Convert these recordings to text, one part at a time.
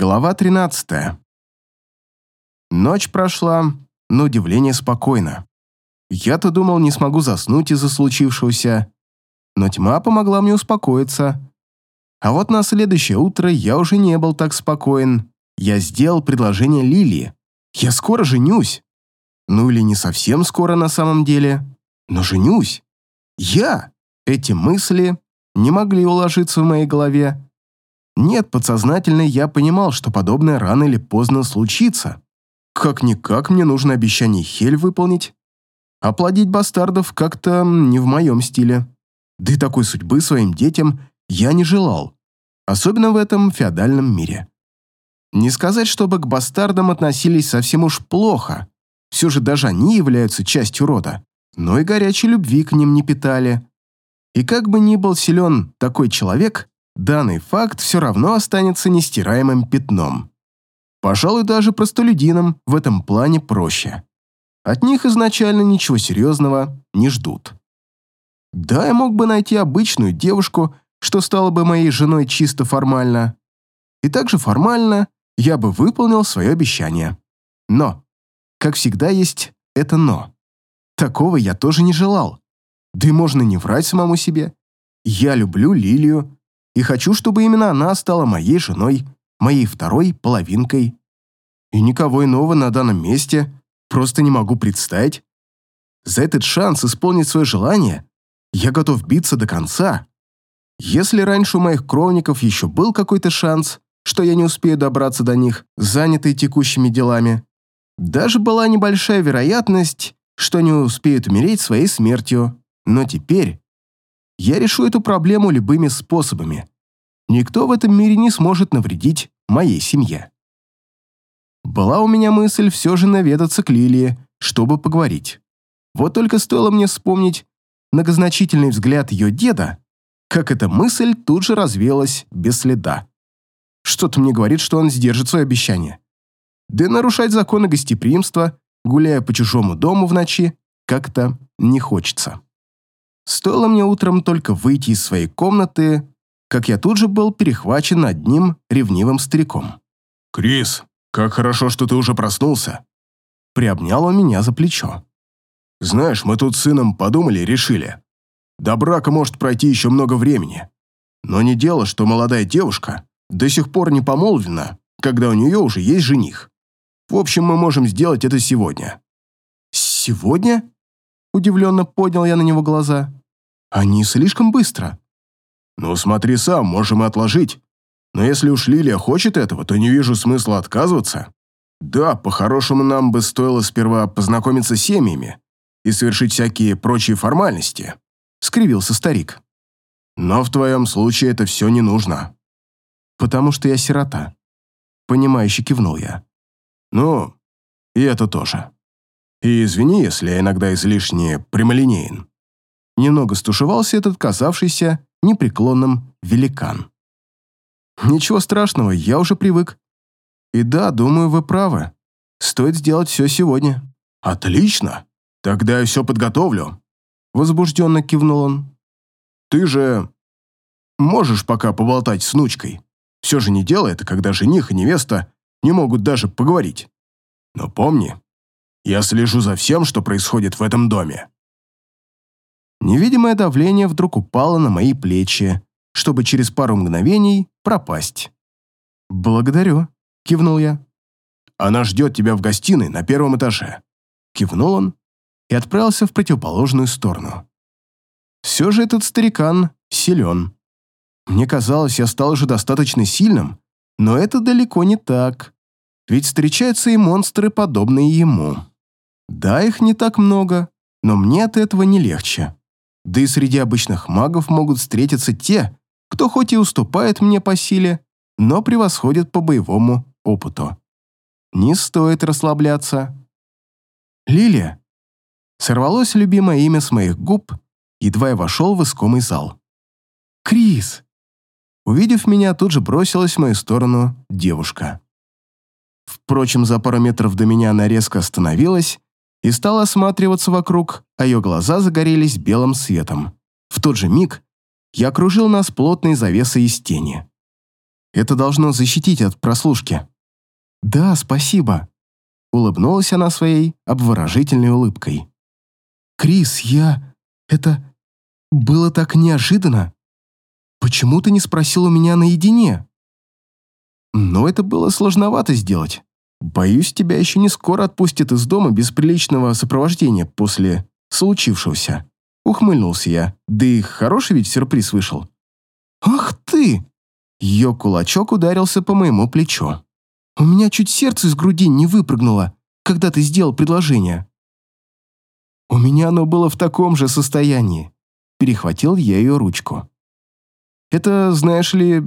Глава 13. Ночь прошла, на удивление, спокойно. Я-то думал, не смогу заснуть из-за случившегося, но тьма помогла мне успокоиться. А вот на следующее утро я уже не был так спокоен. Я сделал предложение Лилии. Я скоро женюсь. Ну или не совсем скоро на самом деле, но женюсь. Я! Эти мысли не могли уложиться в моей голове. Нет, подсознательно я понимал, что подобное рано или поздно случится. Как-никак мне нужно обещание Хель выполнить. Оплодить бастардов как-то не в моем стиле. Да и такой судьбы своим детям я не желал. Особенно в этом феодальном мире. Не сказать, чтобы к бастардам относились совсем уж плохо. Все же даже они являются частью рода. Но и горячей любви к ним не питали. И как бы ни был силен такой человек, данный факт все равно останется нестираемым пятном. Пожалуй, даже простолюдинам в этом плане проще. От них изначально ничего серьезного не ждут. Да, я мог бы найти обычную девушку, что стала бы моей женой чисто формально. И также формально я бы выполнил свое обещание. Но, как всегда, есть это «но». Такого я тоже не желал. Да и можно не врать самому себе. Я люблю Лилию, и хочу, чтобы именно она стала моей женой, моей второй половинкой. И никого иного на данном месте просто не могу представить. За этот шанс исполнить свое желание я готов биться до конца. Если раньше у моих кровников еще был какой-то шанс, что я не успею добраться до них, занятые текущими делами, даже была небольшая вероятность, что они успеют умереть своей смертью. Но теперь я решу эту проблему любыми способами. Никто в этом мире не сможет навредить моей семье. Была у меня мысль все же наведаться к Лилии, чтобы поговорить. Вот только стоило мне вспомнить многозначительный взгляд ее деда, как эта мысль тут же развелась без следа. Что-то мне говорит, что он сдержит свое обещание. Да и нарушать законы гостеприимства, гуляя по чужому дому в ночи, как-то не хочется. Стоило мне утром только выйти из своей комнаты, как я тут же был перехвачен одним ревнивым стариком. «Крис, как хорошо, что ты уже проснулся!» Приобнял он меня за плечо. «Знаешь, мы тут с сыном подумали и решили. До брака может пройти еще много времени. Но не дело, что молодая девушка до сих пор не помолвлена, когда у нее уже есть жених. В общем, мы можем сделать это сегодня». «Сегодня?» Удивленно поднял я на него глаза. Они слишком быстро. Ну, смотри сам, можем и отложить. Но если уж Лилия хочет этого, то не вижу смысла отказываться. Да, по-хорошему нам бы стоило сперва познакомиться с семьями и совершить всякие прочие формальности», — скривился старик. «Но в твоем случае это все не нужно». «Потому что я сирота», — понимающе кивнул я. «Ну, и это тоже. И извини, если я иногда излишне прямолинеен». Немного стушевался этот казавшийся непреклонным великан. «Ничего страшного, я уже привык. И да, думаю, вы правы. Стоит сделать все сегодня». «Отлично! Тогда я все подготовлю», — возбужденно кивнул он. «Ты же можешь пока поболтать с внучкой. Все же не дело это, когда жених и невеста не могут даже поговорить. Но помни, я слежу за всем, что происходит в этом доме». Невидимое давление вдруг упало на мои плечи, чтобы через пару мгновений пропасть. «Благодарю», — кивнул я. «Она ждет тебя в гостиной на первом этаже», — кивнул он и отправился в противоположную сторону. Все же этот старикан силен. Мне казалось, я стал уже достаточно сильным, но это далеко не так. Ведь встречаются и монстры, подобные ему. Да, их не так много, но мне от этого не легче. Да и среди обычных магов могут встретиться те, кто хоть и уступает мне по силе, но превосходит по боевому опыту. Не стоит расслабляться. Лилия. Сорвалось любимое имя с моих губ, едва я вошел в искомый зал. Крис. Увидев меня, тут же бросилась в мою сторону девушка. Впрочем, за пару метров до меня она резко остановилась и стала осматриваться вокруг, а ее глаза загорелись белым светом. В тот же миг я окружил нас плотной завесой из тени. Это должно защитить от прослушки». «Да, спасибо», — улыбнулась она своей обворожительной улыбкой. «Крис, я... Это... Было так неожиданно. Почему ты не спросил у меня наедине?» «Но это было сложновато сделать. Боюсь, тебя еще не скоро отпустят из дома без приличного сопровождения после случившегося». Ухмыльнулся я. Да и хороший ведь сюрприз вышел. «Ах ты!» Ее кулачок ударился по моему плечу. «У меня чуть сердце из груди не выпрыгнуло, когда ты сделал предложение». «У меня оно было в таком же состоянии», — перехватил я ее ручку. «Это, знаешь ли,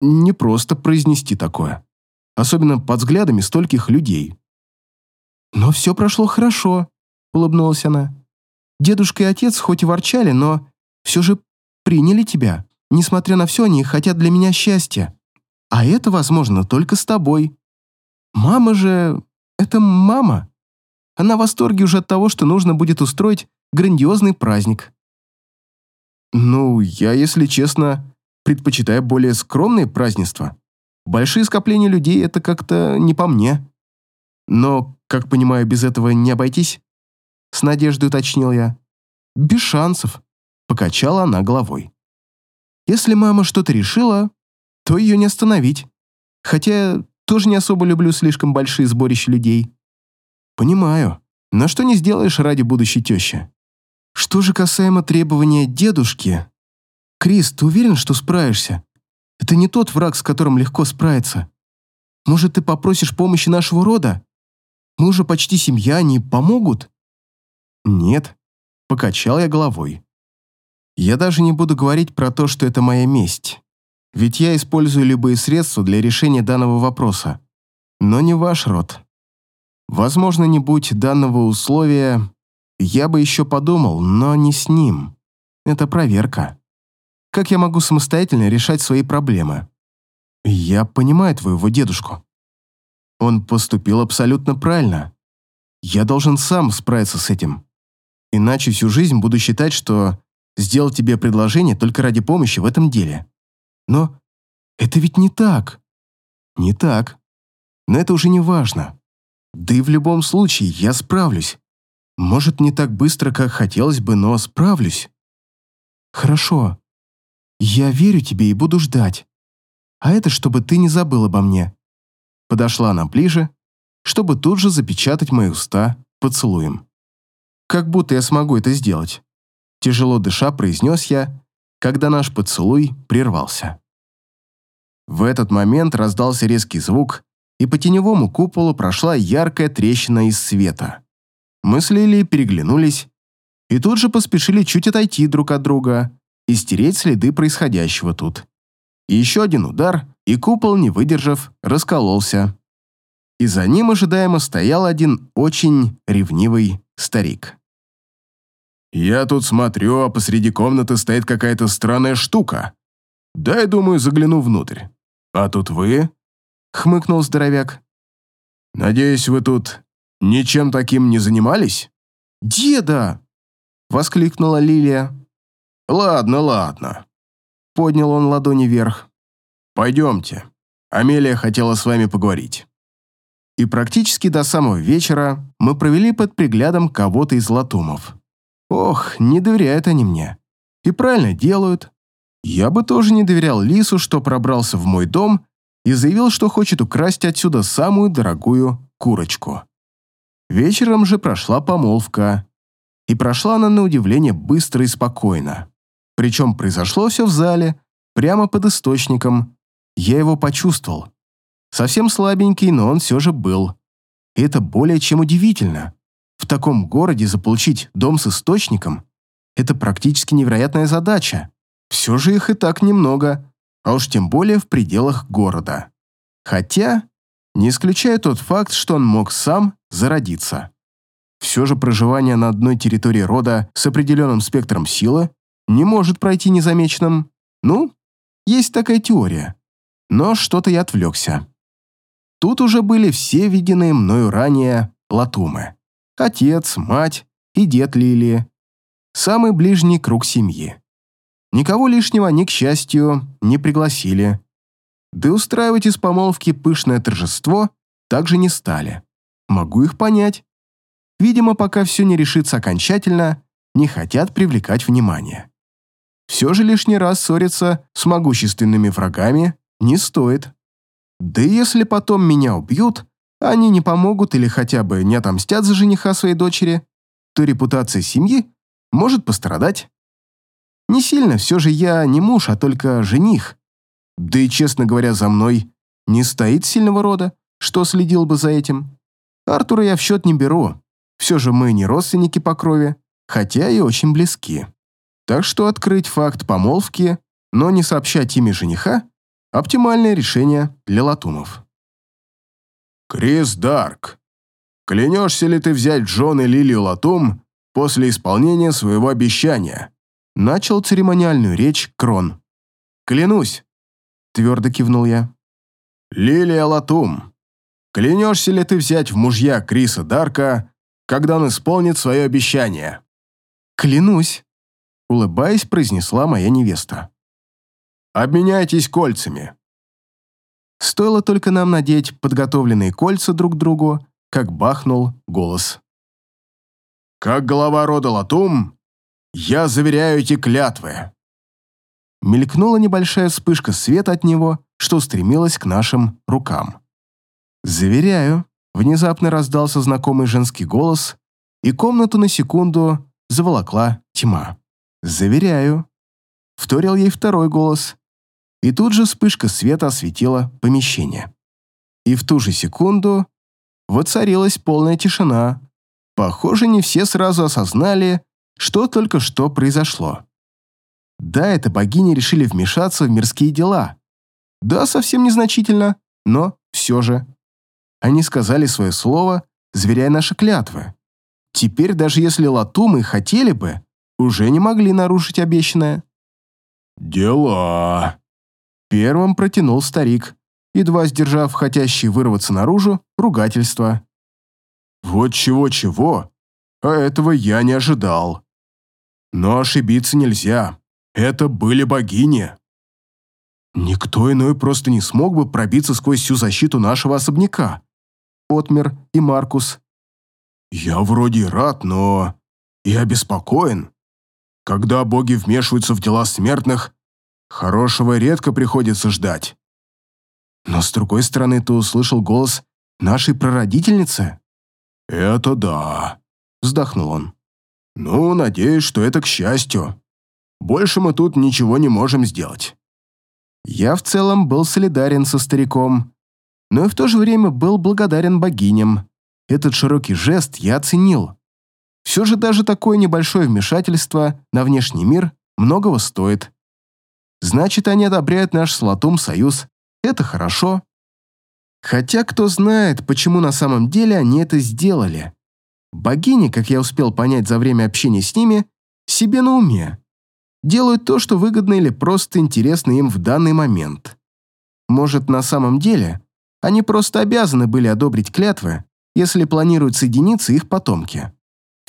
не просто произнести такое, особенно под взглядами стольких людей». «Но все прошло хорошо», — улыбнулась она. Дедушка и отец хоть и ворчали, но все же приняли тебя. Несмотря на все, они хотят для меня счастья. А это возможно только с тобой. Мама же... Это мама. Она в восторге уже от того, что нужно будет устроить грандиозный праздник. Ну, я, если честно, предпочитаю более скромные празднества. Большие скопления людей — это как-то не по мне. Но, как понимаю, без этого не обойтись? С надеждой уточнил я. Без шансов. Покачала она головой. Если мама что-то решила, то ее не остановить. Хотя тоже не особо люблю слишком большие сборища людей. Понимаю. Но что не сделаешь ради будущей тещи? Что же касаемо требования дедушки? Крис, ты уверен, что справишься? Это не тот враг, с которым легко справиться. Может, ты попросишь помощи нашего рода? Мы уже почти семья, они помогут? «Нет», — покачал я головой. «Я даже не буду говорить про то, что это моя месть. Ведь я использую любые средства для решения данного вопроса. Но не ваш род. Возможно, не будь данного условия, я бы еще подумал, но не с ним. Это проверка. Как я могу самостоятельно решать свои проблемы? Я понимаю твоего дедушку. Он поступил абсолютно правильно. Я должен сам справиться с этим. Иначе всю жизнь буду считать, что сделал тебе предложение только ради помощи в этом деле. Но это ведь не так. Не так. Но это уже не важно. Да и в любом случае я справлюсь. Может, не так быстро, как хотелось бы, но справлюсь. Хорошо. Я верю тебе и буду ждать. А это чтобы ты не забыл обо мне. Подошла она ближе, чтобы тут же запечатать мои уста поцелуем. Как будто я смогу это сделать. Тяжело дыша, произнес я, когда наш поцелуй прервался. В этот момент раздался резкий звук, и по теневому куполу прошла яркая трещина из света. Мы с Лилией переглянулись и тут же поспешили чуть отойти друг от друга и стереть следы происходящего тут. Еще один удар, и купол, не выдержав, раскололся. И за ним ожидаемо стоял один очень ревнивый старик. «Я тут смотрю, а посреди комнаты стоит какая-то странная штука. Дай, думаю, загляну внутрь. А тут вы?» — хмыкнул здоровяк. «Надеюсь, вы тут ничем таким не занимались?» «Деда!» — воскликнула Лилия. «Ладно, ладно». Поднял он ладони вверх. «Пойдемте. Амелия хотела с вами поговорить». И практически до самого вечера мы провели под приглядом кого-то из латумов. Ох, не доверяют они мне. И правильно делают. Я бы тоже не доверял Лису, что пробрался в мой дом и заявил, что хочет украсть отсюда самую дорогую курочку. Вечером же прошла помолвка. И прошла она на удивление быстро и спокойно. Причем произошло все в зале, прямо под источником. Я его почувствовал. Совсем слабенький, но он все же был. И это более чем удивительно. В таком городе заполучить дом с источником – это практически невероятная задача. Все же их и так немного, а уж тем более в пределах города. Хотя, не исключая тот факт, что он мог сам зародиться. Все же проживание на одной территории рода с определенным спектром силы не может пройти незамеченным. Ну, есть такая теория. Но что-то я отвлекся. Тут уже были все виденные мною ранее латумы отец, мать и дед Лилии. Самый ближний круг семьи. Никого лишнего они, к счастью, не пригласили. Да устраивать из помолвки пышное торжество также не стали. Могу их понять. Видимо, пока все не решится окончательно, не хотят привлекать внимание. Все же лишний раз ссориться с могущественными врагами не стоит. Да и если потом меня убьют, они не помогут или хотя бы не отомстят за жениха своей дочери, то репутация семьи может пострадать. Не сильно, все же я не муж, а только жених. Да и, честно говоря, за мной не стоит сильного рода, что следил бы за этим. Артура я в счет не беру. Все же мы не родственники по крови, хотя и очень близки. Так что открыть факт помолвки, но не сообщать имя жениха – оптимальное решение для латумов. «Крис Дарк, клянешься ли ты взять Джон и Лилию Латум после исполнения своего обещания?» Начал церемониальную речь Крон. «Клянусь», – твердо кивнул я. «Лилия Латум, клянешься ли ты взять в мужья Криса Дарка, когда он исполнит свое обещание?» «Клянусь», — улыбаясь, произнесла моя невеста. «Обменяйтесь кольцами». Стоило только нам надеть подготовленные кольца друг другу, как бахнул голос. «Как глава рода Латум, я заверяю эти клятвы». Мелькнула небольшая вспышка света от него, что стремилась к нашим рукам. «Заверяю», — внезапно раздался знакомый женский голос, и комнату на секунду заволокла тьма. «Заверяю». Вторил ей второй голос, и тут же вспышка света осветила помещение. И в ту же секунду воцарилась полная тишина. Похоже, не все сразу осознали, что только что произошло. Да, это богини решили вмешаться в мирские дела. Да, совсем незначительно, но все же. Они сказали свое слово, зверяя наши клятвы. Теперь, даже если латумы хотели бы, уже не могли нарушить обещанное. «Дела!» Первым протянул старик, едва сдержав хотящий вырваться наружу ругательство. «Вот чего-чего, а этого я не ожидал. Но ошибиться нельзя, это были богини». «Никто иной просто не смог бы пробиться сквозь всю защиту нашего особняка», Отмер и Маркус, «Я вроде рад, но и обеспокоен. Когда боги вмешиваются в дела смертных, хорошего редко приходится ждать». Но с другой стороны, ты услышал голос нашей прародительницы. «Это да», — вздохнул он. «Ну, надеюсь, что это к счастью. Больше мы тут ничего не можем сделать». Я в целом был солидарен со стариком, но и в то же время был благодарен богиням. Этот широкий жест я оценил. Все же даже такое небольшое вмешательство на внешний мир многого стоит. Значит, они одобряют наш с союз. Это хорошо. Хотя кто знает, почему на самом деле они это сделали. Богини, как я успел понять за время общения с ними, себе на уме. Делают то, что выгодно или просто интересно им в данный момент. Может, на самом деле они просто обязаны были одобрить клятвы, если планируют соединиться их потомки.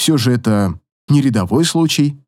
Все же это не рядовой случай.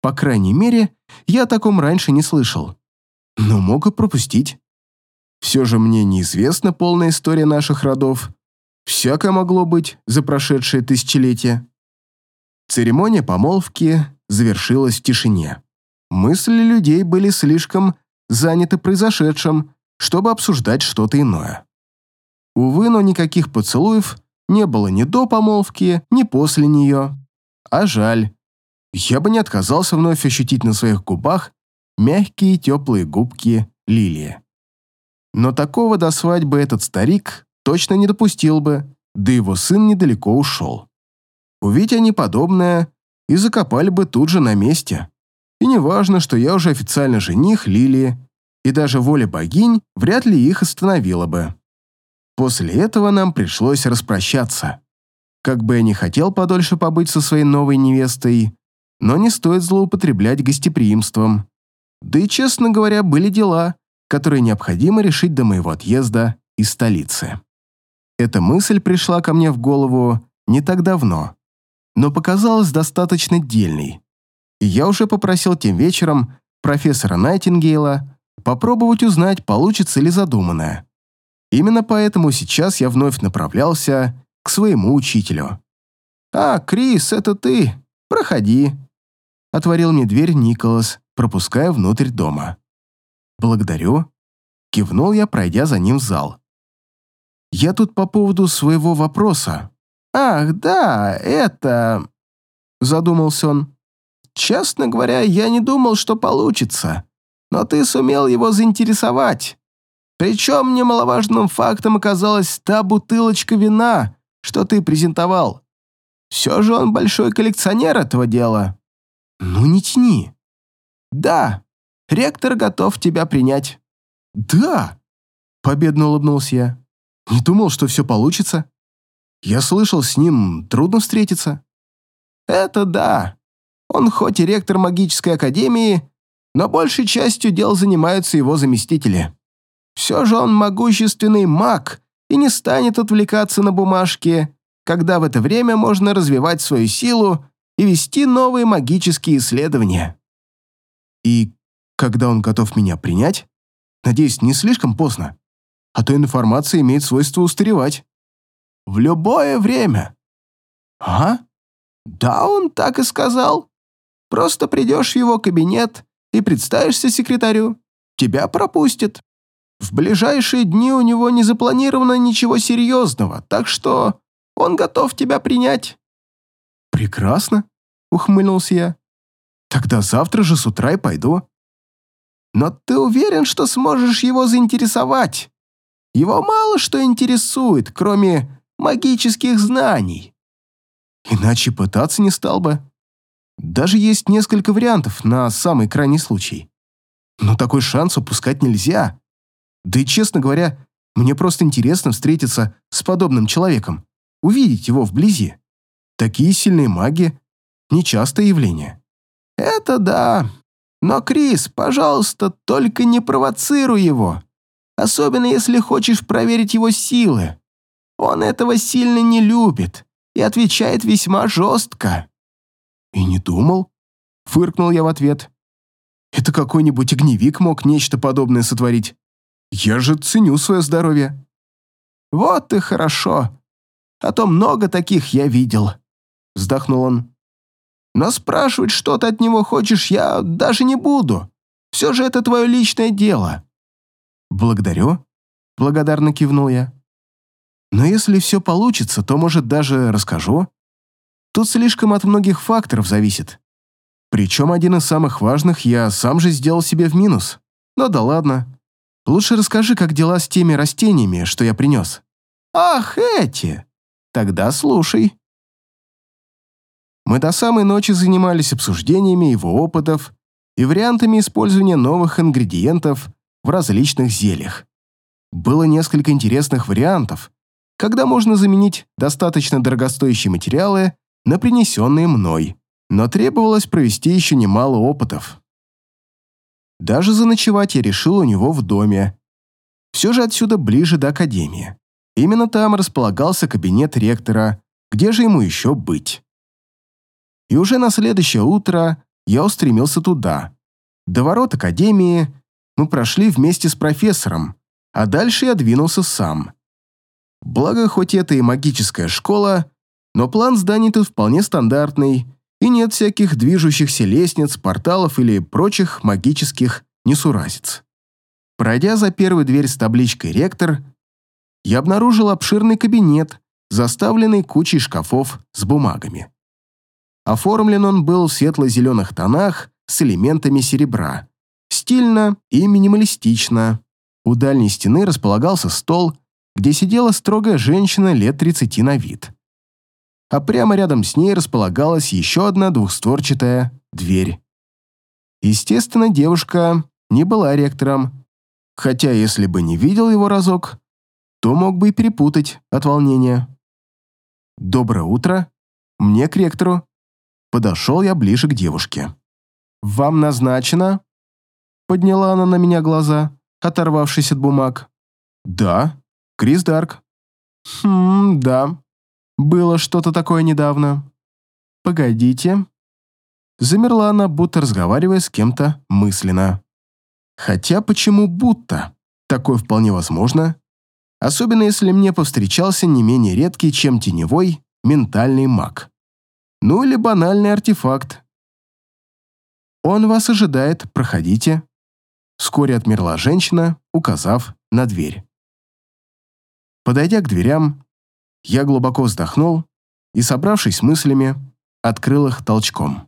По крайней мере, я о таком раньше не слышал. Но мог и пропустить. Все же мне неизвестна полная история наших родов. Всякое могло быть за прошедшее тысячелетие. Церемония помолвки завершилась в тишине. Мысли людей были слишком заняты произошедшим, чтобы обсуждать что-то иное. Увы, но никаких поцелуев не было ни до помолвки, ни после нее. А жаль. Я бы не отказался вновь ощутить на своих губах мягкие теплые губки лилии. Но такого до свадьбы этот старик точно не допустил бы, да его сын недалеко ушел. Увидеть они подобное и закопали бы тут же на месте. И не важно, что я уже официально жених Лилии, и даже воля богинь вряд ли их остановила бы. После этого нам пришлось распрощаться. Как бы я не хотел подольше побыть со своей новой невестой, но не стоит злоупотреблять гостеприимством. Да и, честно говоря, были дела, которые необходимо решить до моего отъезда из столицы. Эта мысль пришла ко мне в голову не так давно, но показалась достаточно дельной. И я уже попросил тем вечером профессора Найтингейла попробовать узнать, получится ли задуманное. Именно поэтому сейчас я вновь направлялся к своему учителю. «А, Крис, это ты? Проходи», — отворил мне дверь Николас, пропуская внутрь дома. «Благодарю», — кивнул я, пройдя за ним в зал. «Я тут по поводу своего вопроса». «Ах, да, это...» — задумался он. «Честно говоря, я не думал, что получится, но ты сумел его заинтересовать. Причем немаловажным фактом оказалась та бутылочка вина, что ты презентовал. Все же он большой коллекционер этого дела». «Ну не тяни». «Да, ректор готов тебя принять». «Да!» — победно улыбнулся я. «Не думал, что все получится. Я слышал, с ним трудно встретиться». «Это да. Он хоть и ректор магической академии, но большей частью дел занимаются его заместители. Все же он могущественный маг и не станет отвлекаться на бумажки, когда в это время можно развивать свою силу и вести новые магические исследования. И когда он готов меня принять? Надеюсь, не слишком поздно. А то информация имеет свойство устаревать. В любое время. А? Да, он так и сказал. Просто придешь в его кабинет и представишься секретарю. Тебя пропустят. В ближайшие дни у него не запланировано ничего серьезного, так что он готов тебя принять». «Прекрасно», — ухмыльнулся я. «Тогда завтра же с утра и пойду». «Но ты уверен, что сможешь его заинтересовать? Его мало что интересует, кроме магических знаний». «Иначе пытаться не стал бы. Даже есть несколько вариантов на самый крайний случай. Но такой шанс упускать нельзя. Да и, честно говоря, мне просто интересно встретиться с подобным человеком, увидеть его вблизи. Такие сильные маги – нечастое явление. Это да. Но, Крис, пожалуйста, только не провоцируй его. Особенно, если хочешь проверить его силы. Он этого сильно не любит и отвечает весьма жестко. И не думал, фыркнул я в ответ. Это какой-нибудь огневик мог нечто подобное сотворить. Я же ценю свое здоровье». «Вот и хорошо. А то много таких я видел», — вздохнул он. «Но спрашивать, что ты от него хочешь, я даже не буду. Все же это твое личное дело». «Благодарю», — благодарно кивнул я. «Но если все получится, то, может, даже расскажу. Тут слишком от многих факторов зависит. Причем один из самых важных я сам же сделал себе в минус. Но да ладно, Лучше расскажи, как дела с теми растениями, что я принес». «Ах, эти! Тогда слушай». Мы до самой ночи занимались обсуждениями его опытов и вариантами использования новых ингредиентов в различных зельях. Было несколько интересных вариантов, когда можно заменить достаточно дорогостоящие материалы на принесенные мной, но требовалось провести еще немало опытов. Даже заночевать я решил у него в доме. Все же отсюда ближе до академии. Именно там располагался кабинет ректора, где же ему еще быть. И уже на следующее утро я устремился туда. До ворот академии мы прошли вместе с профессором, а дальше я двинулся сам. Благо, хоть это и магическая школа, но план зданий тут вполне стандартный, и нет всяких движущихся лестниц, порталов или прочих магических несуразиц. Пройдя за первую дверь с табличкой «Ректор», я обнаружил обширный кабинет, заставленный кучей шкафов с бумагами. Оформлен он был в светло-зеленых тонах с элементами серебра. Стильно и минималистично. У дальней стены располагался стол, где сидела строгая женщина лет 30 на вид а прямо рядом с ней располагалась еще одна двухстворчатая дверь. Естественно, девушка не была ректором, хотя если бы не видел его разок, то мог бы и перепутать от волнения. «Доброе утро. Мне к ректору». Подошел я ближе к девушке. «Вам назначено?» Подняла она на меня глаза, оторвавшись от бумаг. «Да, Крис Дарк». «Хм, да. Было что-то такое недавно. Погодите. Замерла она, будто разговаривая с кем-то мысленно. Хотя почему будто? Такое вполне возможно. Особенно если мне повстречался не менее редкий, чем теневой, ментальный маг. Ну или банальный артефакт. «Он вас ожидает, проходите». Вскоре отмерла женщина, указав на дверь. Подойдя к дверям, я глубоко вздохнул и, собравшись мыслями, открыл их толчком.